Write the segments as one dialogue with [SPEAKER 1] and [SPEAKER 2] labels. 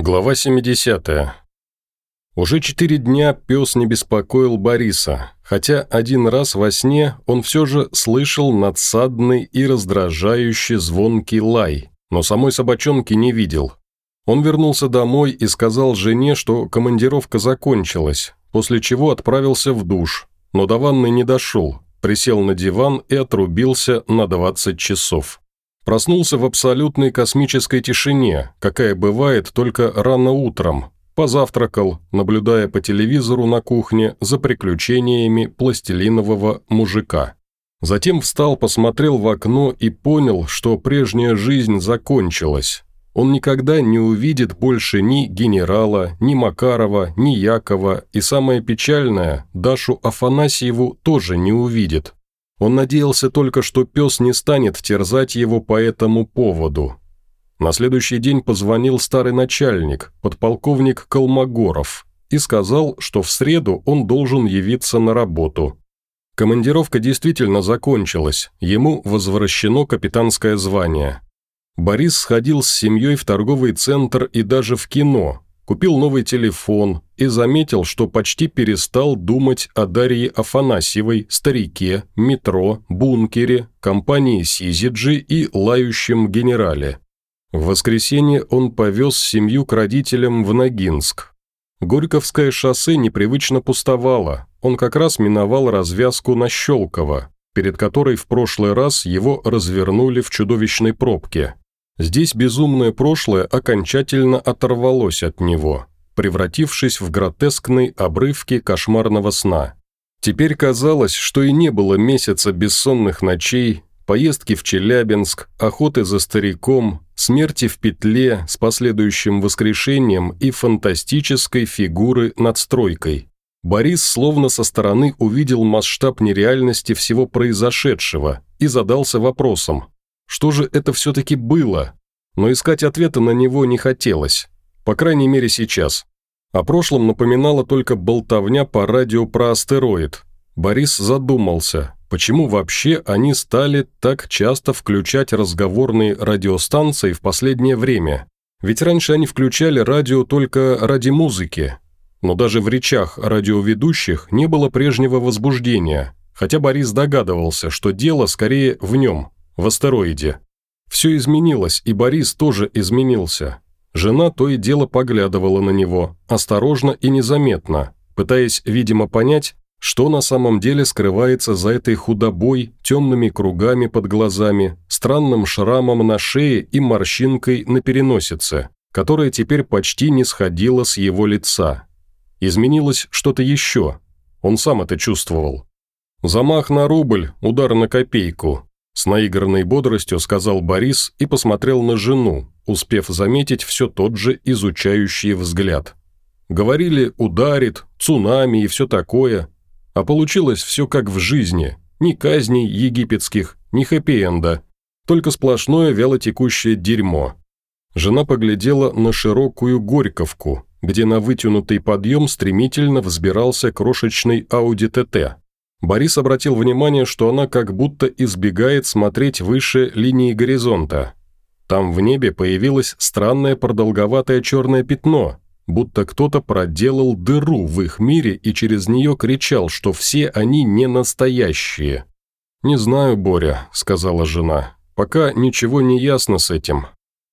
[SPEAKER 1] Глава 70. Уже четыре дня пес не беспокоил Бориса, хотя один раз во сне он все же слышал надсадный и раздражающий звонкий лай, но самой собачонки не видел. Он вернулся домой и сказал жене, что командировка закончилась, после чего отправился в душ, но до ванны не дошел, присел на диван и отрубился на 20 часов. Проснулся в абсолютной космической тишине, какая бывает только рано утром. Позавтракал, наблюдая по телевизору на кухне за приключениями пластилинового мужика. Затем встал, посмотрел в окно и понял, что прежняя жизнь закончилась. Он никогда не увидит больше ни генерала, ни Макарова, ни Якова, и самое печальное, Дашу Афанасьеву тоже не увидит. Он надеялся только, что пес не станет терзать его по этому поводу. На следующий день позвонил старый начальник, подполковник Колмогоров, и сказал, что в среду он должен явиться на работу. Командировка действительно закончилась, ему возвращено капитанское звание. Борис сходил с семьей в торговый центр и даже в кино, купил новый телефон и заметил, что почти перестал думать о Дарье Афанасьевой, старике, метро, бункере, компании Сизиджи и лающем генерале. В воскресенье он повез семью к родителям в Ногинск. Горьковское шоссе непривычно пустовало, он как раз миновал развязку на Щелково, перед которой в прошлый раз его развернули в чудовищной пробке. Здесь безумное прошлое окончательно оторвалось от него, превратившись в гротескные обрывки кошмарного сна. Теперь казалось, что и не было месяца бессонных ночей, поездки в Челябинск, охоты за стариком, смерти в петле с последующим воскрешением и фантастической фигуры над стройкой. Борис словно со стороны увидел масштаб нереальности всего произошедшего и задался вопросом, что же это все-таки было? Но искать ответа на него не хотелось. По крайней мере сейчас. О прошлом напоминала только болтовня по радио про астероид. Борис задумался, почему вообще они стали так часто включать разговорные радиостанции в последнее время. Ведь раньше они включали радио только ради музыки. Но даже в речах радиоведущих не было прежнего возбуждения, хотя Борис догадывался, что дело скорее в нем – в астероиде. Все изменилось, и Борис тоже изменился. Жена то и дело поглядывала на него, осторожно и незаметно, пытаясь, видимо, понять, что на самом деле скрывается за этой худобой, темными кругами под глазами, странным шрамом на шее и морщинкой на переносице, которая теперь почти не сходила с его лица. Изменилось что-то еще. Он сам это чувствовал. Замах на рубль, удар на копейку, с наигранной бодростью сказал Борис и посмотрел на жену, успев заметить все тот же изучающий взгляд. Говорили «ударит», «цунами» и все такое, а получилось все как в жизни, ни казней египетских, ни хэппи-энда, только сплошное вялотекущее дерьмо. Жена поглядела на широкую Горьковку, где на вытянутый подъем стремительно взбирался крошечный Ауди ТТ. Борис обратил внимание, что она как будто избегает смотреть выше линии горизонта. Там в небе появилось странное продолговатое черное пятно, будто кто-то проделал дыру в их мире и через нее кричал, что все они не настоящие. «Не знаю, Боря», — сказала жена, — «пока ничего не ясно с этим».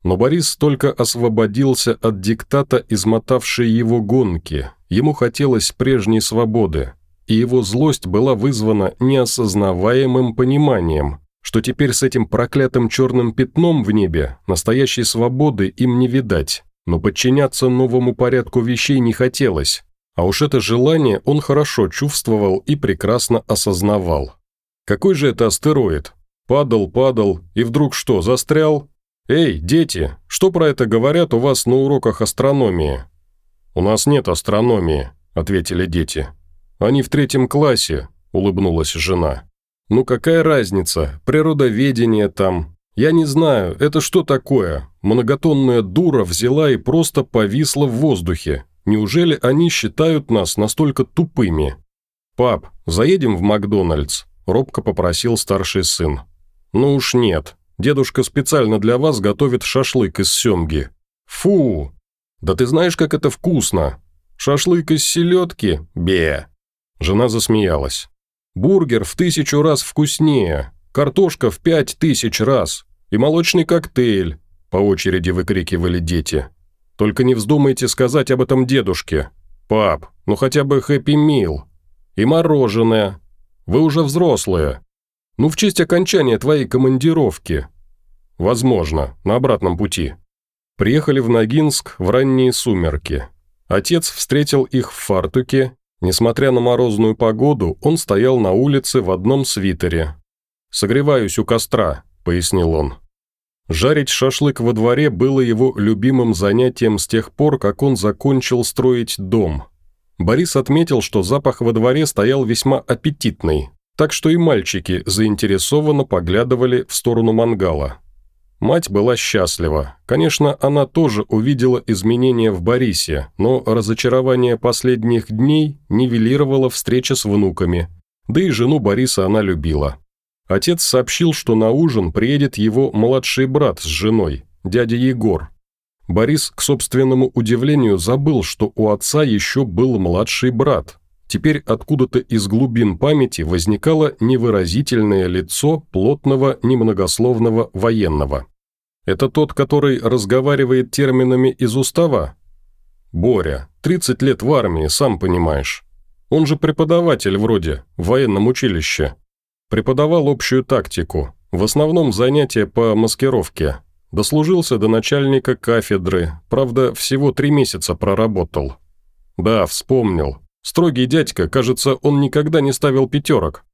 [SPEAKER 1] Но Борис только освободился от диктата, измотавшей его гонки. Ему хотелось прежней свободы и его злость была вызвана неосознаваемым пониманием, что теперь с этим проклятым черным пятном в небе настоящей свободы им не видать, но подчиняться новому порядку вещей не хотелось, а уж это желание он хорошо чувствовал и прекрасно осознавал. Какой же это астероид? Падал, падал, и вдруг что, застрял? Эй, дети, что про это говорят у вас на уроках астрономии? У нас нет астрономии, ответили дети. «Они в третьем классе», – улыбнулась жена. «Ну какая разница, природоведение там. Я не знаю, это что такое? Многотонная дура взяла и просто повисла в воздухе. Неужели они считают нас настолько тупыми?» «Пап, заедем в Макдональдс?» – робко попросил старший сын. «Ну уж нет. Дедушка специально для вас готовит шашлык из семги». «Фу!» Да ты знаешь, как это вкусно! Шашлык из селедки? Бе!» Жена засмеялась. «Бургер в тысячу раз вкуснее, картошка в пять тысяч раз и молочный коктейль!» По очереди выкрикивали дети. «Только не вздумайте сказать об этом дедушке. Пап, ну хотя бы хэппи мил. И мороженое. Вы уже взрослые. Ну в честь окончания твоей командировки. Возможно, на обратном пути». Приехали в Ногинск в ранние сумерки. Отец встретил их в фартуке. Несмотря на морозную погоду, он стоял на улице в одном свитере. «Согреваюсь у костра», — пояснил он. Жарить шашлык во дворе было его любимым занятием с тех пор, как он закончил строить дом. Борис отметил, что запах во дворе стоял весьма аппетитный, так что и мальчики заинтересованно поглядывали в сторону мангала. Мать была счастлива. Конечно, она тоже увидела изменения в Борисе, но разочарование последних дней нивелировало встреча с внуками. Да и жену Бориса она любила. Отец сообщил, что на ужин приедет его младший брат с женой, дядя Егор. Борис, к собственному удивлению, забыл, что у отца еще был младший брат. Теперь откуда-то из глубин памяти возникало невыразительное лицо плотного, немногословного военного. «Это тот, который разговаривает терминами из устава?» «Боря, 30 лет в армии, сам понимаешь. Он же преподаватель вроде, в военном училище. Преподавал общую тактику, в основном занятия по маскировке. Дослужился до начальника кафедры, правда, всего три месяца проработал. Да, вспомнил. Строгий дядька, кажется, он никогда не ставил пятерок.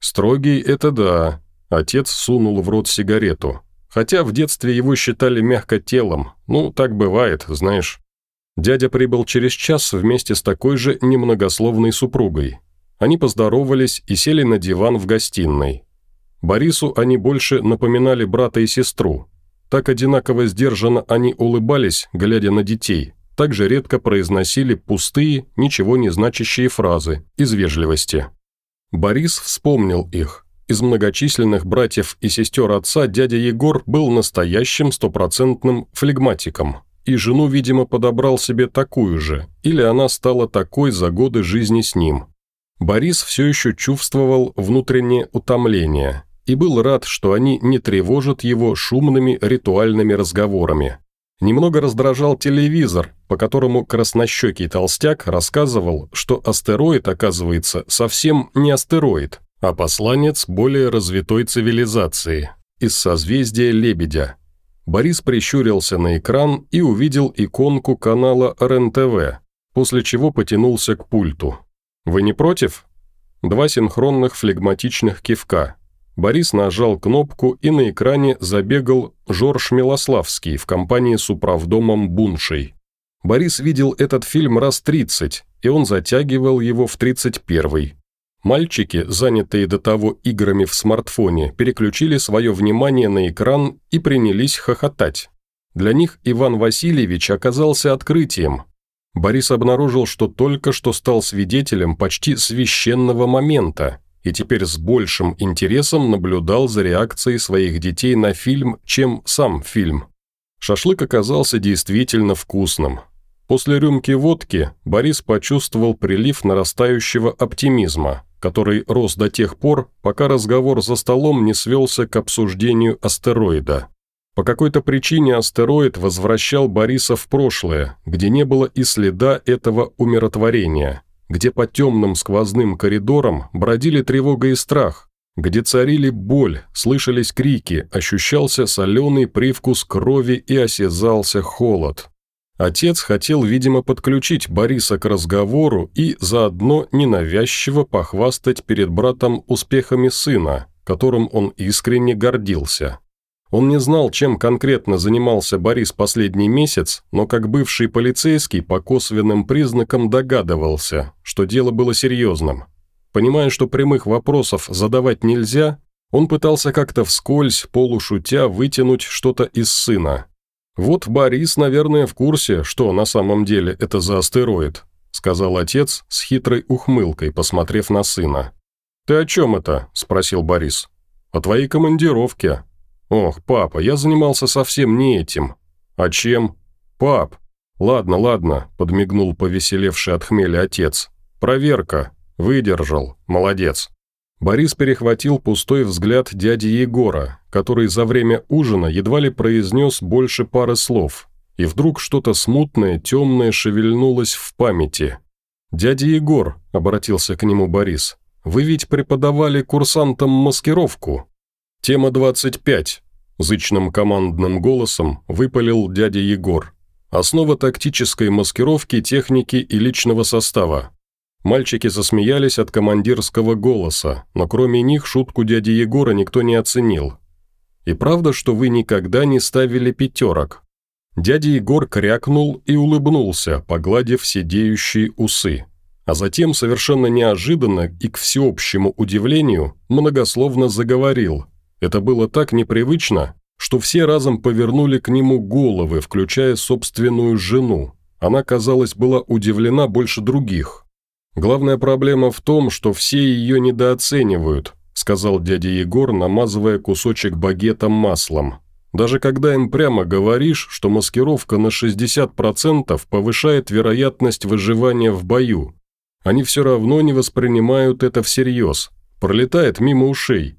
[SPEAKER 1] Строгий – это да. Отец сунул в рот сигарету. Хотя в детстве его считали мягкотелым. Ну, так бывает, знаешь. Дядя прибыл через час вместе с такой же немногословной супругой. Они поздоровались и сели на диван в гостиной. Борису они больше напоминали брата и сестру. Так одинаково сдержанно они улыбались, глядя на детей, так же редко произносили пустые, ничего не значащие фразы из вежливости. Борис вспомнил их. Из многочисленных братьев и сестер отца дядя Егор был настоящим стопроцентным флегматиком, и жену, видимо, подобрал себе такую же, или она стала такой за годы жизни с ним – Борис все еще чувствовал внутреннее утомление и был рад, что они не тревожат его шумными ритуальными разговорами. Немного раздражал телевизор, по которому краснощекий толстяк рассказывал, что астероид, оказывается, совсем не астероид, а посланец более развитой цивилизации, из созвездия Лебедя. Борис прищурился на экран и увидел иконку канала РЕН-ТВ, после чего потянулся к пульту. «Вы не против?» Два синхронных флегматичных кивка. Борис нажал кнопку, и на экране забегал Жорж Милославский в компании с управдомом Буншей. Борис видел этот фильм раз 30, и он затягивал его в 31-й. Мальчики, занятые до того играми в смартфоне, переключили свое внимание на экран и принялись хохотать. Для них Иван Васильевич оказался открытием – Борис обнаружил, что только что стал свидетелем почти священного момента и теперь с большим интересом наблюдал за реакцией своих детей на фильм, чем сам фильм. Шашлык оказался действительно вкусным. После рюмки водки Борис почувствовал прилив нарастающего оптимизма, который рос до тех пор, пока разговор за столом не свелся к обсуждению астероида. По какой-то причине астероид возвращал Бориса в прошлое, где не было и следа этого умиротворения, где по темным сквозным коридорам бродили тревога и страх, где царили боль, слышались крики, ощущался соленый привкус крови и осязался холод. Отец хотел, видимо, подключить Бориса к разговору и заодно ненавязчиво похвастать перед братом успехами сына, которым он искренне гордился. Он не знал, чем конкретно занимался Борис последний месяц, но как бывший полицейский по косвенным признакам догадывался, что дело было серьезным. Понимая, что прямых вопросов задавать нельзя, он пытался как-то вскользь, полушутя, вытянуть что-то из сына. «Вот Борис, наверное, в курсе, что на самом деле это за астероид», сказал отец с хитрой ухмылкой, посмотрев на сына. «Ты о чем это?» – спросил Борис. «О твоей командировке», «Ох, папа, я занимался совсем не этим». «А чем?» «Пап, «Ладно, ладно», – подмигнул повеселевший от хмеля отец. «Проверка. Выдержал. Молодец». Борис перехватил пустой взгляд дяди Егора, который за время ужина едва ли произнес больше пары слов, и вдруг что-то смутное, темное шевельнулось в памяти. «Дядя Егор», – обратился к нему Борис, – «вы ведь преподавали курсантам маскировку?» «Тема 25», – зычным командным голосом выпалил дядя Егор. Основа тактической маскировки, техники и личного состава. Мальчики засмеялись от командирского голоса, но кроме них шутку дяди Егора никто не оценил. «И правда, что вы никогда не ставили пятерок?» Дядя Егор крякнул и улыбнулся, погладив сидеющие усы. А затем, совершенно неожиданно и к всеобщему удивлению, многословно заговорил. Это было так непривычно, что все разом повернули к нему головы, включая собственную жену. Она, казалось, была удивлена больше других. «Главная проблема в том, что все ее недооценивают», сказал дядя Егор, намазывая кусочек багета маслом. «Даже когда им прямо говоришь, что маскировка на 60% повышает вероятность выживания в бою, они все равно не воспринимают это всерьез, пролетает мимо ушей.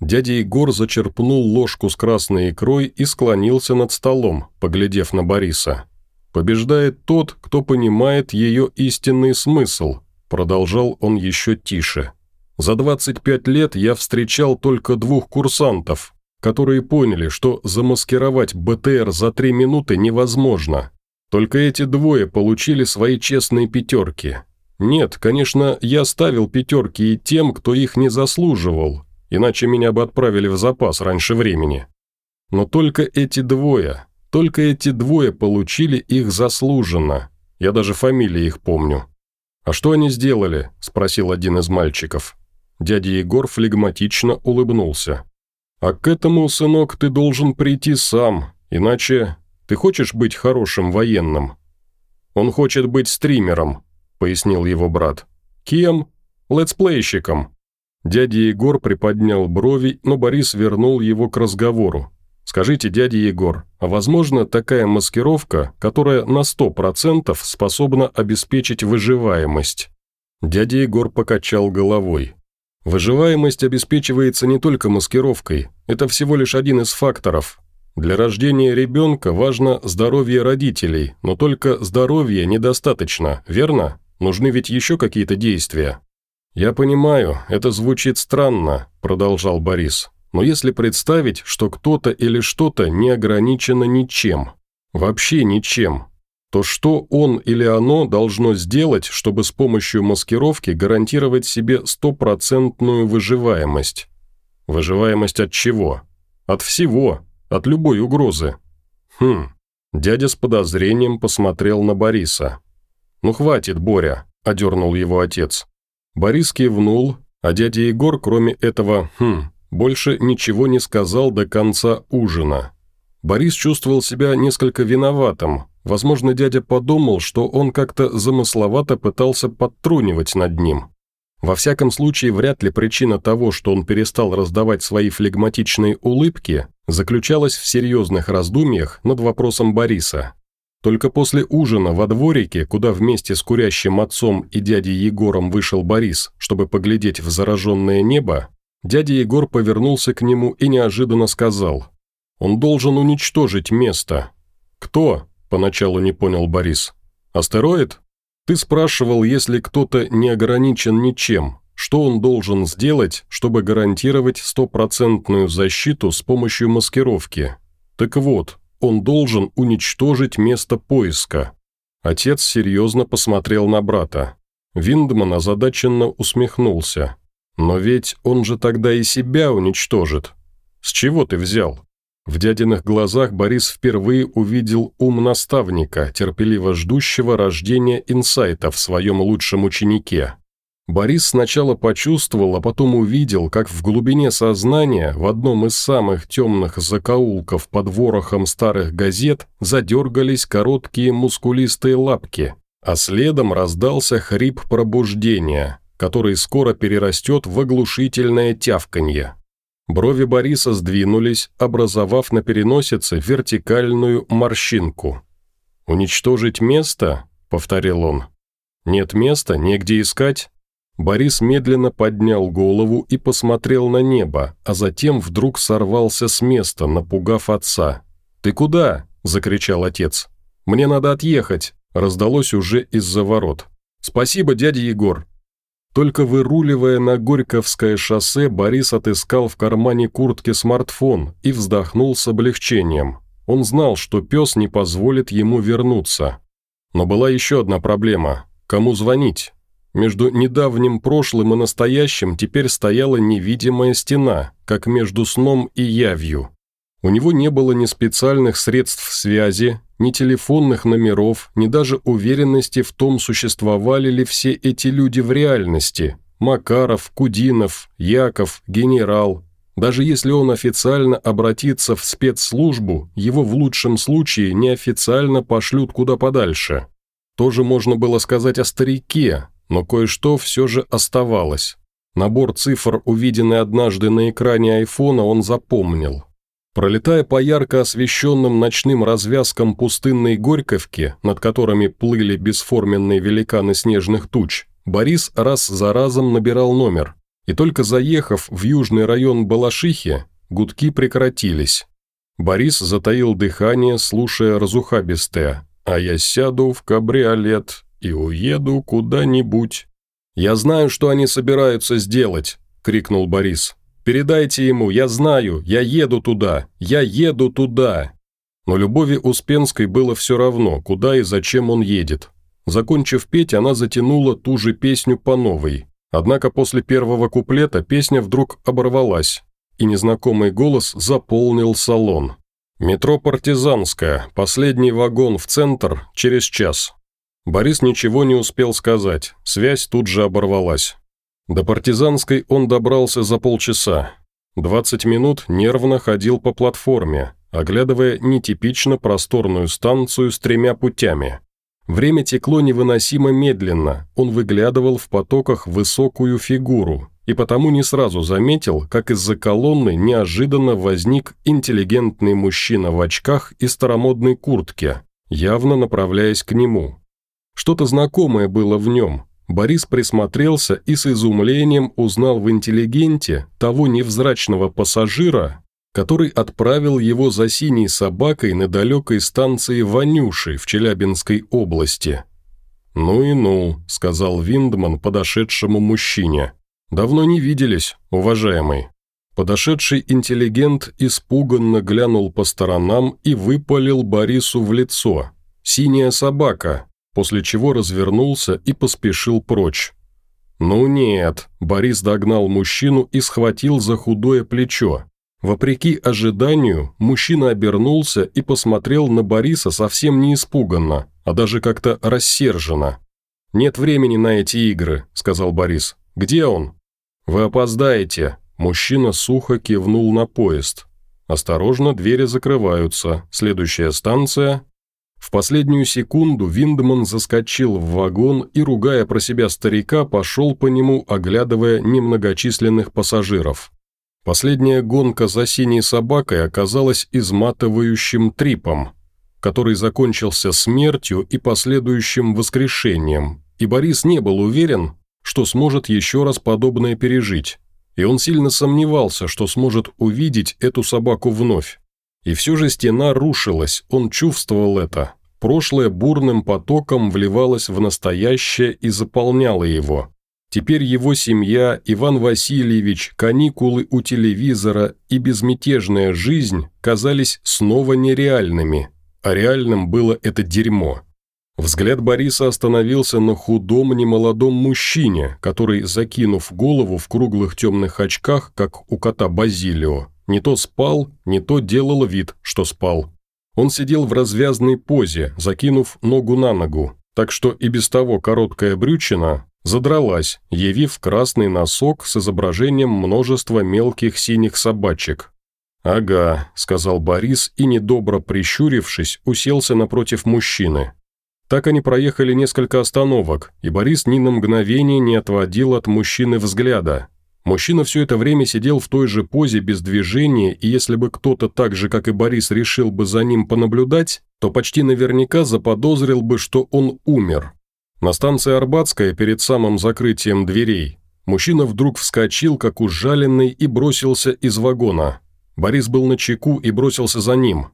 [SPEAKER 1] Дядя Егор зачерпнул ложку с красной икрой и склонился над столом, поглядев на Бориса. «Побеждает тот, кто понимает ее истинный смысл», продолжал он еще тише. «За 25 лет я встречал только двух курсантов, которые поняли, что замаскировать БТР за три минуты невозможно. Только эти двое получили свои честные пятерки. Нет, конечно, я ставил пятерки и тем, кто их не заслуживал, иначе меня бы отправили в запас раньше времени. Но только эти двое, только эти двое получили их заслуженно. Я даже фамилии их помню. «А что они сделали?» – спросил один из мальчиков. Дядя Егор флегматично улыбнулся. «А к этому, сынок, ты должен прийти сам, иначе ты хочешь быть хорошим военным?» «Он хочет быть стримером», – пояснил его брат. «Кем?» «Летсплейщиком». Дядя Егор приподнял брови, но Борис вернул его к разговору. «Скажите, дядя Егор, а возможно такая маскировка, которая на 100% способна обеспечить выживаемость?» Дядя Егор покачал головой. «Выживаемость обеспечивается не только маскировкой, это всего лишь один из факторов. Для рождения ребенка важно здоровье родителей, но только здоровья недостаточно, верно? Нужны ведь еще какие-то действия». «Я понимаю, это звучит странно», – продолжал Борис. «Но если представить, что кто-то или что-то не ограничено ничем, вообще ничем, то что он или оно должно сделать, чтобы с помощью маскировки гарантировать себе стопроцентную выживаемость? Выживаемость от чего? От всего, от любой угрозы. Хм, дядя с подозрением посмотрел на Бориса. «Ну хватит, Боря», – одернул его отец. Борис кивнул, а дядя Егор, кроме этого «хм», больше ничего не сказал до конца ужина. Борис чувствовал себя несколько виноватым. Возможно, дядя подумал, что он как-то замысловато пытался подтрунивать над ним. Во всяком случае, вряд ли причина того, что он перестал раздавать свои флегматичные улыбки, заключалась в серьезных раздумьях над вопросом Бориса. Только после ужина во дворике, куда вместе с курящим отцом и дядей Егором вышел Борис, чтобы поглядеть в зараженное небо, дядя Егор повернулся к нему и неожиданно сказал, «Он должен уничтожить место». «Кто?» – поначалу не понял Борис. «Астероид? Ты спрашивал, если кто-то не ограничен ничем, что он должен сделать, чтобы гарантировать стопроцентную защиту с помощью маскировки. Так вот, он должен уничтожить место поиска. Отец серьезно посмотрел на брата. Виндман озадаченно усмехнулся. «Но ведь он же тогда и себя уничтожит. С чего ты взял?» В дядиных глазах Борис впервые увидел ум наставника, терпеливо ждущего рождения инсайта в своем лучшем ученике. Борис сначала почувствовал, а потом увидел, как в глубине сознания, в одном из самых темных закоулков под ворохом старых газет, задергались короткие мускулистые лапки, а следом раздался хрип пробуждения, который скоро перерастет в оглушительное тявканье. Брови Бориса сдвинулись, образовав на переносице вертикальную морщинку. «Уничтожить место?» – повторил он. «Нет места, негде искать?» Борис медленно поднял голову и посмотрел на небо, а затем вдруг сорвался с места, напугав отца. «Ты куда?» – закричал отец. «Мне надо отъехать», – раздалось уже из-за ворот. «Спасибо, дядя Егор». Только выруливая на Горьковское шоссе, Борис отыскал в кармане куртки смартфон и вздохнул с облегчением. Он знал, что пес не позволит ему вернуться. Но была еще одна проблема. Кому звонить? Между недавним прошлым и настоящим теперь стояла невидимая стена, как между сном и явью. У него не было ни специальных средств связи, ни телефонных номеров, ни даже уверенности в том, существовали ли все эти люди в реальности. Макаров, Кудинов, Яков, генерал. Даже если он официально обратится в спецслужбу, его в лучшем случае неофициально пошлют куда подальше. Тоже можно было сказать о старике, но кое-что все же оставалось. Набор цифр, увиденный однажды на экране айфона, он запомнил. Пролетая по ярко освещенным ночным развязкам пустынной Горьковки, над которыми плыли бесформенные великаны снежных туч, Борис раз за разом набирал номер. И только заехав в южный район Балашихи, гудки прекратились. Борис затаил дыхание, слушая разухабистое «А я сяду в кабриолет и уеду куда-нибудь». «Я знаю, что они собираются сделать», – крикнул Борис. Передайте ему, я знаю, я еду туда, я еду туда». Но Любови Успенской было все равно, куда и зачем он едет. Закончив петь, она затянула ту же песню по новой. Однако после первого куплета песня вдруг оборвалась, и незнакомый голос заполнил салон. «Метро Партизанская, последний вагон в центр, через час». Борис ничего не успел сказать, связь тут же оборвалась. До партизанской он добрался за полчаса. 20 минут нервно ходил по платформе, оглядывая нетипично просторную станцию с тремя путями. Время текло невыносимо медленно, он выглядывал в потоках высокую фигуру, и потому не сразу заметил, как из-за колонны неожиданно возник интеллигентный мужчина в очках и старомодной куртке, явно направляясь к нему. Что-то знакомое было в нем, Борис присмотрелся и с изумлением узнал в интеллигенте того невзрачного пассажира, который отправил его за синей собакой на далекой станции Ванюши в Челябинской области. «Ну и ну», – сказал Виндман подошедшему мужчине. «Давно не виделись, уважаемый». Подошедший интеллигент испуганно глянул по сторонам и выпалил Борису в лицо. «Синяя собака, после чего развернулся и поспешил прочь. «Ну нет», – Борис догнал мужчину и схватил за худое плечо. Вопреки ожиданию, мужчина обернулся и посмотрел на Бориса совсем не испуганно, а даже как-то рассерженно. «Нет времени на эти игры», – сказал Борис. «Где он?» «Вы опоздаете», – мужчина сухо кивнул на поезд. «Осторожно, двери закрываются. Следующая станция в последнюю секунду Виндман заскочил в вагон и, ругая про себя старика, пошел по нему, оглядывая немногочисленных пассажиров. Последняя гонка за синей собакой оказалась изматывающим трипом, который закончился смертью и последующим воскрешением, и Борис не был уверен, что сможет еще раз подобное пережить, и он сильно сомневался, что сможет увидеть эту собаку вновь. И все же стена рушилась, он чувствовал это. Прошлое бурным потоком вливалось в настоящее и заполняло его. Теперь его семья, Иван Васильевич, каникулы у телевизора и безмятежная жизнь казались снова нереальными, а реальным было это дерьмо. Взгляд Бориса остановился на худом немолодом мужчине, который, закинув голову в круглых темных очках, как у кота Базилио, не то спал, не то делал вид, что спал. Он сидел в развязной позе, закинув ногу на ногу, так что и без того короткая брючина задралась, явив красный носок с изображением множества мелких синих собачек. «Ага», – сказал Борис и, недобро прищурившись, уселся напротив мужчины. Так они проехали несколько остановок, и Борис ни на мгновение не отводил от мужчины взгляда, Мужчина все это время сидел в той же позе без движения, и если бы кто-то так же, как и Борис, решил бы за ним понаблюдать, то почти наверняка заподозрил бы, что он умер. На станции Арбатская, перед самым закрытием дверей, мужчина вдруг вскочил, как ужаленный, и бросился из вагона. Борис был на чеку и бросился за ним.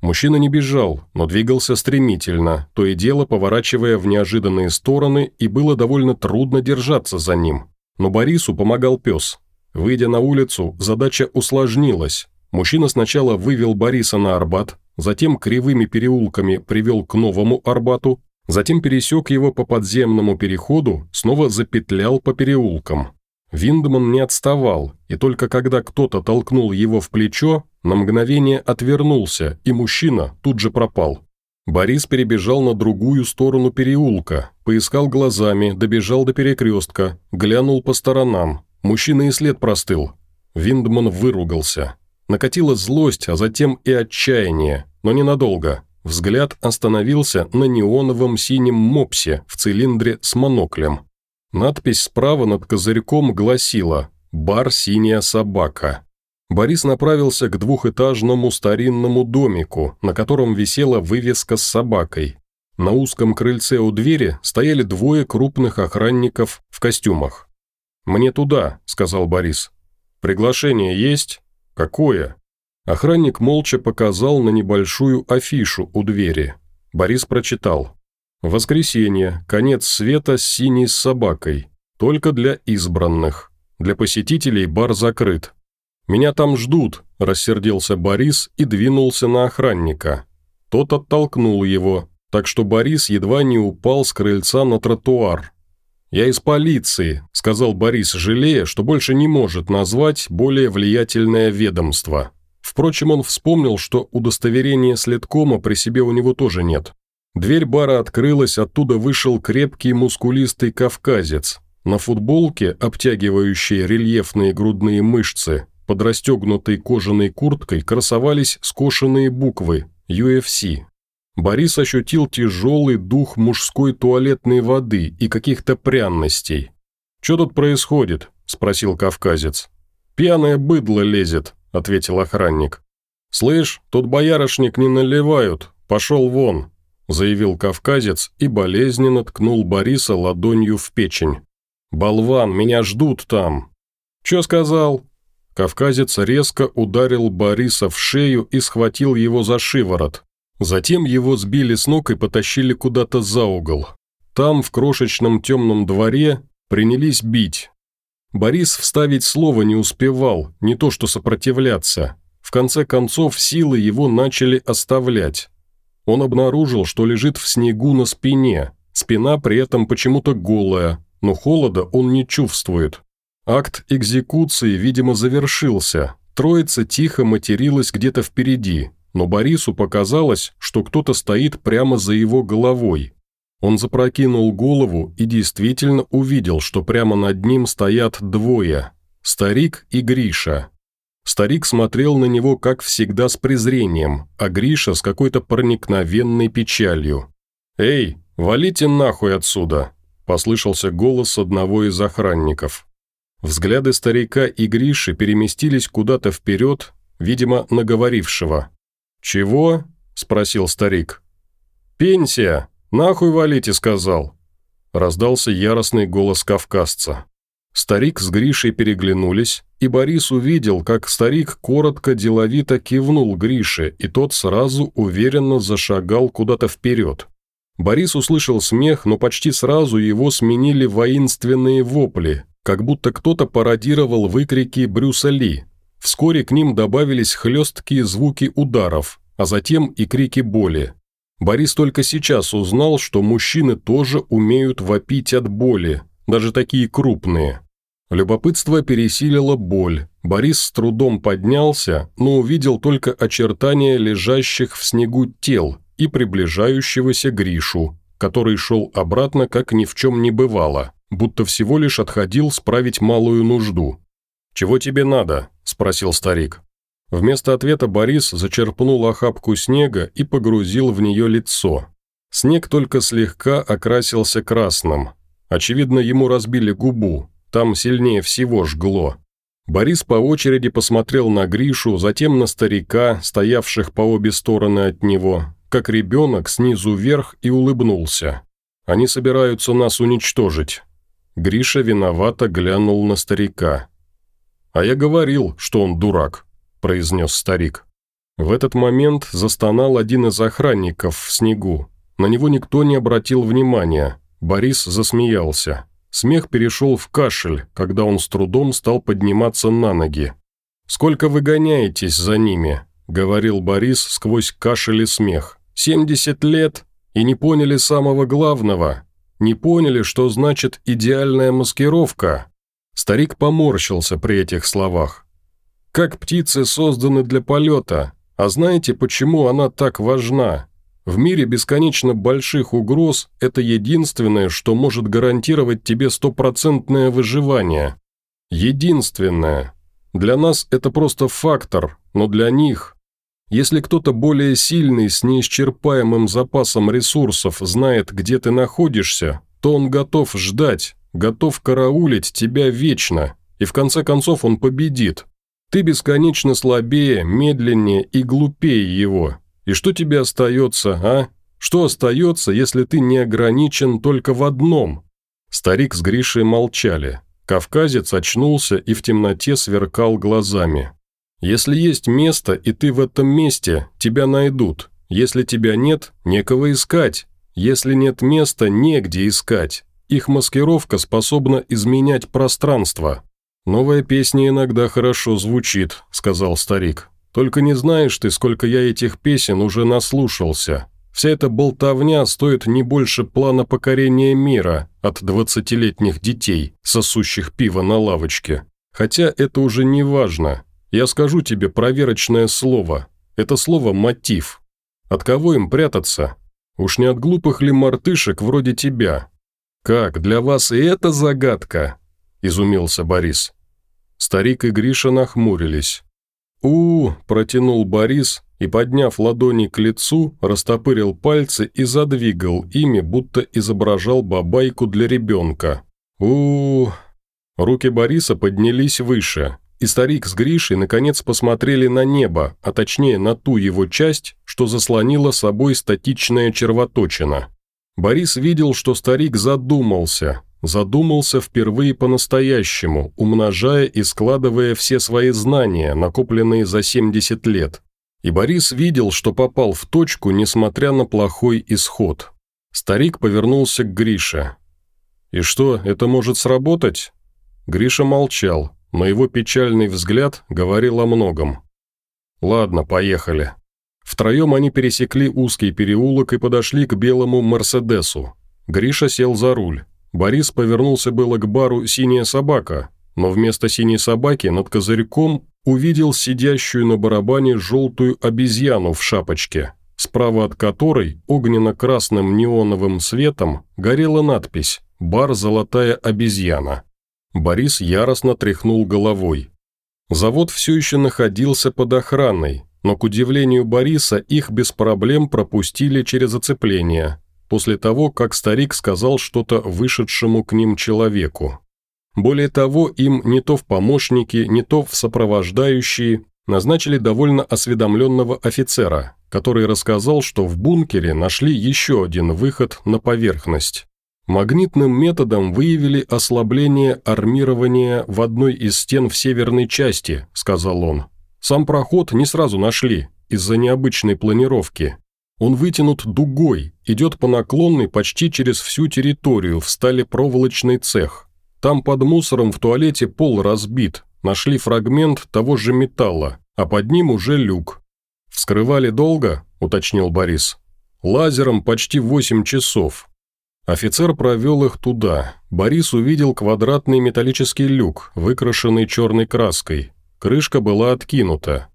[SPEAKER 1] Мужчина не бежал, но двигался стремительно, то и дело поворачивая в неожиданные стороны, и было довольно трудно держаться за ним. Но Борису помогал пес. Выйдя на улицу, задача усложнилась. Мужчина сначала вывел Бориса на Арбат, затем кривыми переулками привел к новому Арбату, затем пересек его по подземному переходу, снова запетлял по переулкам. Виндман не отставал, и только когда кто-то толкнул его в плечо, на мгновение отвернулся, и мужчина тут же пропал. Борис перебежал на другую сторону переулка, поискал глазами, добежал до перекрестка, глянул по сторонам. Мужчина и след простыл. Виндман выругался. Накатила злость, а затем и отчаяние, но ненадолго. Взгляд остановился на неоновом синем мопсе в цилиндре с моноклем. Надпись справа над козырьком гласила «Бар «Синяя собака». Борис направился к двухэтажному старинному домику, на котором висела вывеска с собакой. На узком крыльце у двери стояли двое крупных охранников в костюмах. «Мне туда», – сказал Борис. «Приглашение есть?» «Какое?» Охранник молча показал на небольшую афишу у двери. Борис прочитал. «Воскресенье. Конец света с синей собакой. Только для избранных. Для посетителей бар закрыт. «Меня там ждут», – рассердился Борис и двинулся на охранника. Тот оттолкнул его, так что Борис едва не упал с крыльца на тротуар. «Я из полиции», – сказал Борис, жалея, что больше не может назвать более влиятельное ведомство. Впрочем, он вспомнил, что удостоверения следкома при себе у него тоже нет. Дверь бара открылась, оттуда вышел крепкий мускулистый кавказец. На футболке, обтягивающей рельефные грудные мышцы, под расстегнутой кожаной курткой красовались скошенные буквы UFC. Борис ощутил тяжелый дух мужской туалетной воды и каких-то пряностей. «Что тут происходит?» – спросил кавказец. «Пьяное быдло лезет», – ответил охранник. «Слышь, тут боярышник не наливают, пошел вон», – заявил кавказец и болезненно ткнул Бориса ладонью в печень. «Болван, меня ждут там». «Чё сказал?» Кавказец резко ударил Бориса в шею и схватил его за шиворот. Затем его сбили с ног и потащили куда-то за угол. Там, в крошечном темном дворе, принялись бить. Борис вставить слово не успевал, не то что сопротивляться. В конце концов, силы его начали оставлять. Он обнаружил, что лежит в снегу на спине, спина при этом почему-то голая, но холода он не чувствует. Акт экзекуции, видимо, завершился. Троица тихо материлась где-то впереди, но Борису показалось, что кто-то стоит прямо за его головой. Он запрокинул голову и действительно увидел, что прямо над ним стоят двое – старик и Гриша. Старик смотрел на него, как всегда, с презрением, а Гриша с какой-то проникновенной печалью. «Эй, валите нахуй отсюда!» – послышался голос одного из охранников. Взгляды старика и Гриши переместились куда-то вперед, видимо, наговорившего. «Чего?» – спросил старик. «Пенсия! Нахуй валите!» – сказал. Раздался яростный голос кавказца. Старик с Гришей переглянулись, и Борис увидел, как старик коротко деловито кивнул Грише, и тот сразу уверенно зашагал куда-то вперед. Борис услышал смех, но почти сразу его сменили воинственные вопли, как будто кто-то пародировал выкрики Брюса Ли. Вскоре к ним добавились хлесткие звуки ударов, а затем и крики боли. Борис только сейчас узнал, что мужчины тоже умеют вопить от боли, даже такие крупные. Любопытство пересилило боль. Борис с трудом поднялся, но увидел только очертания лежащих в снегу тел и приближающегося Гришу, который шел обратно, как ни в чем не бывало будто всего лишь отходил справить малую нужду. «Чего тебе надо?» – спросил старик. Вместо ответа Борис зачерпнул охапку снега и погрузил в нее лицо. Снег только слегка окрасился красным. Очевидно, ему разбили губу. там сильнее всего жгло. Борис по очереди посмотрел на Гришу, затем на старика, стоявших по обе стороны от него, как ребенок снизу вверх и улыбнулся. «Они собираются нас уничтожить». Гриша виновато глянул на старика. «А я говорил, что он дурак», – произнес старик. В этот момент застонал один из охранников в снегу. На него никто не обратил внимания. Борис засмеялся. Смех перешел в кашель, когда он с трудом стал подниматься на ноги. «Сколько вы гоняетесь за ними?» – говорил Борис сквозь кашель и смех. «Семьдесят лет? И не поняли самого главного? Не поняли, что значит идеальная маскировка?» Старик поморщился при этих словах. «Как птицы созданы для полета, а знаете, почему она так важна? В мире бесконечно больших угроз это единственное, что может гарантировать тебе стопроцентное выживание. Единственное. Для нас это просто фактор, но для них... Если кто-то более сильный с неисчерпаемым запасом ресурсов знает, где ты находишься, то он готов ждать, готов караулить тебя вечно, и в конце концов он победит. Ты бесконечно слабее, медленнее и глупее его, и что тебе остается, а? Что остается, если ты не ограничен только в одном?» Старик с Гришей молчали. Кавказец очнулся и в темноте сверкал глазами. «Если есть место, и ты в этом месте, тебя найдут. Если тебя нет, некого искать. Если нет места, негде искать. Их маскировка способна изменять пространство». «Новая песня иногда хорошо звучит», – сказал старик. Только не знаешь ты, сколько я этих песен уже наслушался. Вся эта болтовня стоит не больше плана покорения мира от двадцатилетних детей, сосущих пиво на лавочке. Хотя это уже не важно. Я скажу тебе проверочное слово. Это слово «мотив». От кого им прятаться? Уж не от глупых ли мартышек вроде тебя? Как, для вас и это загадка?» – изумился Борис. Старик и Гриша нахмурились у, протянул Борис и, подняв ладони к лицу, растопырил пальцы и задвигал ими, будто изображал бабайку для ребенка. у Руки Бориса поднялись выше, и старик с Гришей наконец посмотрели на небо, а точнее на ту его часть, что заслонила собой статичная червоточина. Борис видел, что старик задумался, задумался впервые по-настоящему, умножая и складывая все свои знания, накопленные за 70 лет. И Борис видел, что попал в точку, несмотря на плохой исход. Старик повернулся к Грише. «И что, это может сработать?» Гриша молчал, но его печальный взгляд говорил о многом. «Ладно, поехали». Втроем они пересекли узкий переулок и подошли к белому «Мерседесу». Гриша сел за руль. Борис повернулся было к бару «Синяя собака», но вместо синей собаки над козырьком увидел сидящую на барабане желтую обезьяну в шапочке, справа от которой огненно-красным неоновым светом горела надпись «Бар «Золотая обезьяна». Борис яростно тряхнул головой. Завод все еще находился под охраной, но, к удивлению Бориса, их без проблем пропустили через оцепление, после того, как старик сказал что-то вышедшему к ним человеку. Более того, им не то в помощники, не то в сопровождающие назначили довольно осведомленного офицера, который рассказал, что в бункере нашли еще один выход на поверхность. Магнитным методом выявили ослабление армирования в одной из стен в северной части, сказал он. Сам проход не сразу нашли, из-за необычной планировки, он вытянут дугой, идет по наклонной почти через всю территорию в стали-проволочный цех. Там под мусором в туалете пол разбит, нашли фрагмент того же металла, а под ним уже люк. «Вскрывали долго?» – уточнил Борис. «Лазером почти 8 часов». Офицер провел их туда. Борис увидел квадратный металлический люк, выкрашенный черной краской. Крышка была откинута.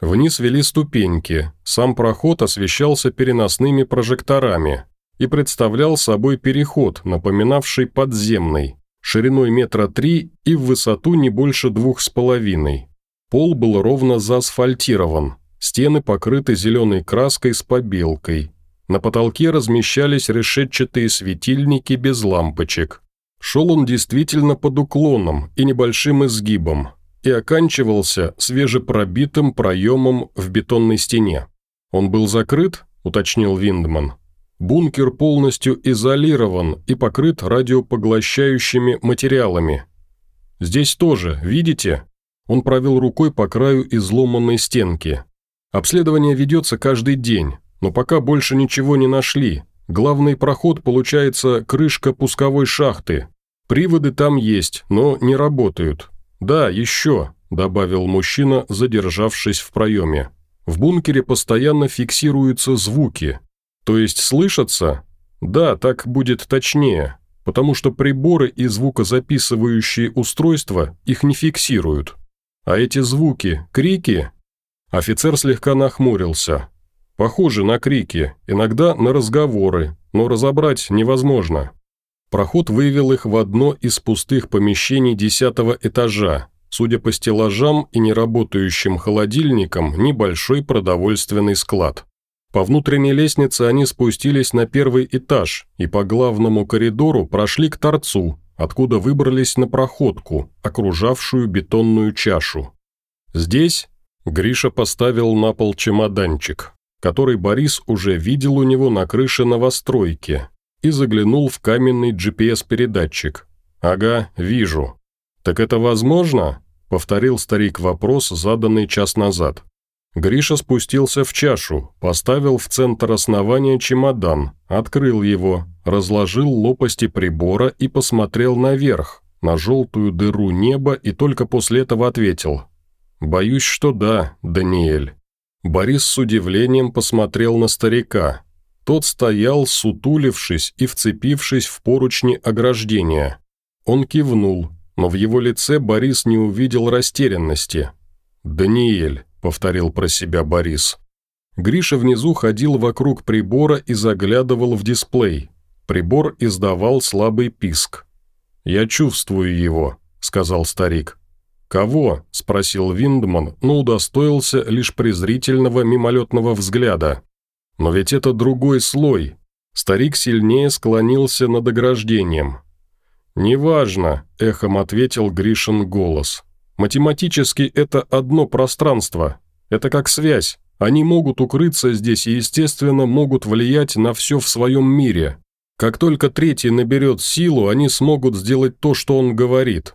[SPEAKER 1] Вниз вели ступеньки, сам проход освещался переносными прожекторами и представлял собой переход, напоминавший подземный, шириной метра три и в высоту не больше двух с половиной. Пол был ровно заасфальтирован, стены покрыты зеленой краской с побелкой. На потолке размещались решетчатые светильники без лампочек. Шел он действительно под уклоном и небольшим изгибом и оканчивался свежепробитым проемом в бетонной стене. «Он был закрыт?» – уточнил Виндман. «Бункер полностью изолирован и покрыт радиопоглощающими материалами. Здесь тоже, видите?» Он провел рукой по краю изломанной стенки. «Обследование ведется каждый день, но пока больше ничего не нашли. Главный проход получается крышка пусковой шахты, Приводы там есть, но не работают. Да, еще», – добавил мужчина, задержавшись в проеме. «В бункере постоянно фиксируются звуки. То есть слышатся? Да, так будет точнее, потому что приборы и звукозаписывающие устройства их не фиксируют. А эти звуки – крики?» Офицер слегка нахмурился. «Похоже на крики, иногда на разговоры, но разобрать невозможно». Проход вывел их в одно из пустых помещений десятого этажа, судя по стеллажам и неработающим холодильникам, небольшой продовольственный склад. По внутренней лестнице они спустились на первый этаж и по главному коридору прошли к торцу, откуда выбрались на проходку, окружавшую бетонную чашу. Здесь Гриша поставил на пол чемоданчик, который Борис уже видел у него на крыше новостройки, и заглянул в каменный GPS-передатчик. «Ага, вижу». «Так это возможно?» – повторил старик вопрос, заданный час назад. Гриша спустился в чашу, поставил в центр основания чемодан, открыл его, разложил лопасти прибора и посмотрел наверх, на желтую дыру неба и только после этого ответил. «Боюсь, что да, Даниэль». Борис с удивлением посмотрел на старика. Тот стоял, сутулившись и вцепившись в поручни ограждения. Он кивнул, но в его лице Борис не увидел растерянности. «Даниэль», — повторил про себя Борис. Гриша внизу ходил вокруг прибора и заглядывал в дисплей. Прибор издавал слабый писк. «Я чувствую его», — сказал старик. «Кого?» – спросил Виндман, но удостоился лишь презрительного мимолетного взгляда. Но ведь это другой слой. Старик сильнее склонился над ограждением. «Неважно», – эхом ответил Гришин голос. «Математически это одно пространство. Это как связь. Они могут укрыться здесь и, естественно, могут влиять на все в своем мире. Как только третий наберет силу, они смогут сделать то, что он говорит».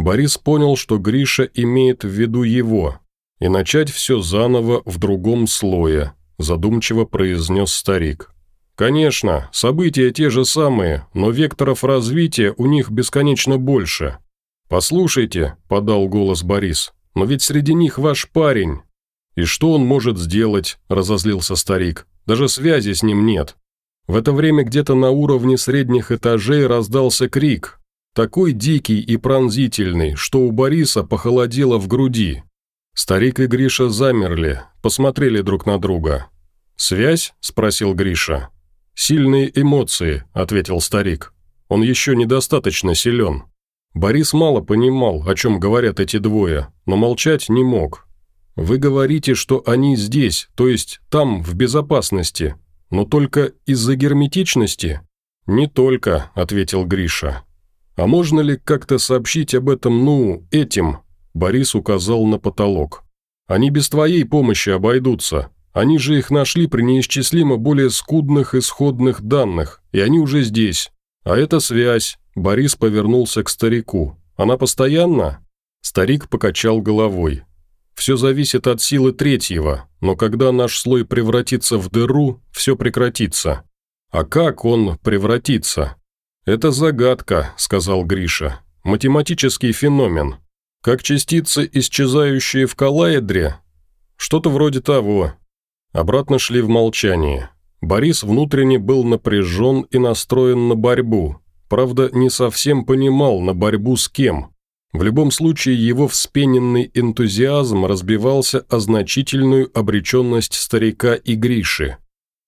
[SPEAKER 1] Борис понял, что Гриша имеет в виду его, и начать все заново в другом слое, задумчиво произнес старик. «Конечно, события те же самые, но векторов развития у них бесконечно больше». «Послушайте», – подал голос Борис, – «но ведь среди них ваш парень». «И что он может сделать?» – разозлился старик. «Даже связи с ним нет». В это время где-то на уровне средних этажей раздался крик. Такой дикий и пронзительный, что у Бориса похолодело в груди. Старик и Гриша замерли, посмотрели друг на друга. «Связь?» – спросил Гриша. «Сильные эмоции», – ответил старик. «Он еще недостаточно силен». Борис мало понимал, о чем говорят эти двое, но молчать не мог. «Вы говорите, что они здесь, то есть там, в безопасности, но только из-за герметичности?» «Не только», – ответил Гриша. «А можно ли как-то сообщить об этом, ну, этим?» Борис указал на потолок. «Они без твоей помощи обойдутся. Они же их нашли при неисчислимо более скудных исходных данных, и они уже здесь. А это связь». Борис повернулся к старику. «Она постоянна?» Старик покачал головой. «Все зависит от силы третьего, но когда наш слой превратится в дыру, все прекратится». «А как он превратится?» «Это загадка», – сказал Гриша. «Математический феномен. Как частицы, исчезающие в коллайдре? Что-то вроде того. Обратно шли в молчании. Борис внутренне был напряжен и настроен на борьбу. Правда, не совсем понимал, на борьбу с кем. В любом случае, его вспененный энтузиазм разбивался о значительную обреченность старика и Гриши.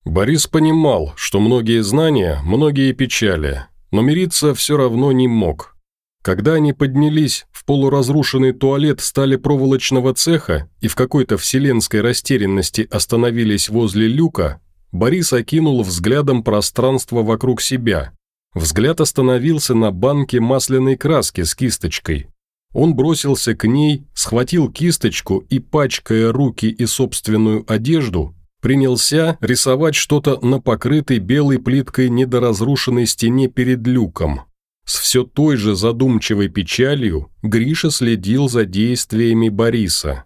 [SPEAKER 1] Борис понимал, что многие знания, многие печали, но мириться все равно не мог. Когда они поднялись в полуразрушенный туалет стали проволочного цеха и в какой-то вселенской растерянности остановились возле люка, Борис окинул взглядом пространство вокруг себя. Взгляд остановился на банке масляной краски с кисточкой. Он бросился к ней, схватил кисточку и, пачкая руки и собственную одежду, принялся рисовать что-то на покрытой белой плиткой недоразрушенной стене перед люком. С все той же задумчивой печалью Гриша следил за действиями Бориса.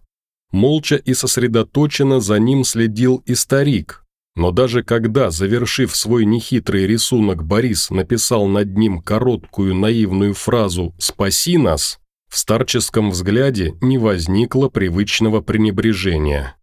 [SPEAKER 1] Молча и сосредоточенно за ним следил и старик. Но даже когда, завершив свой нехитрый рисунок, Борис написал над ним короткую наивную фразу «Спаси нас», в старческом взгляде не возникло привычного пренебрежения.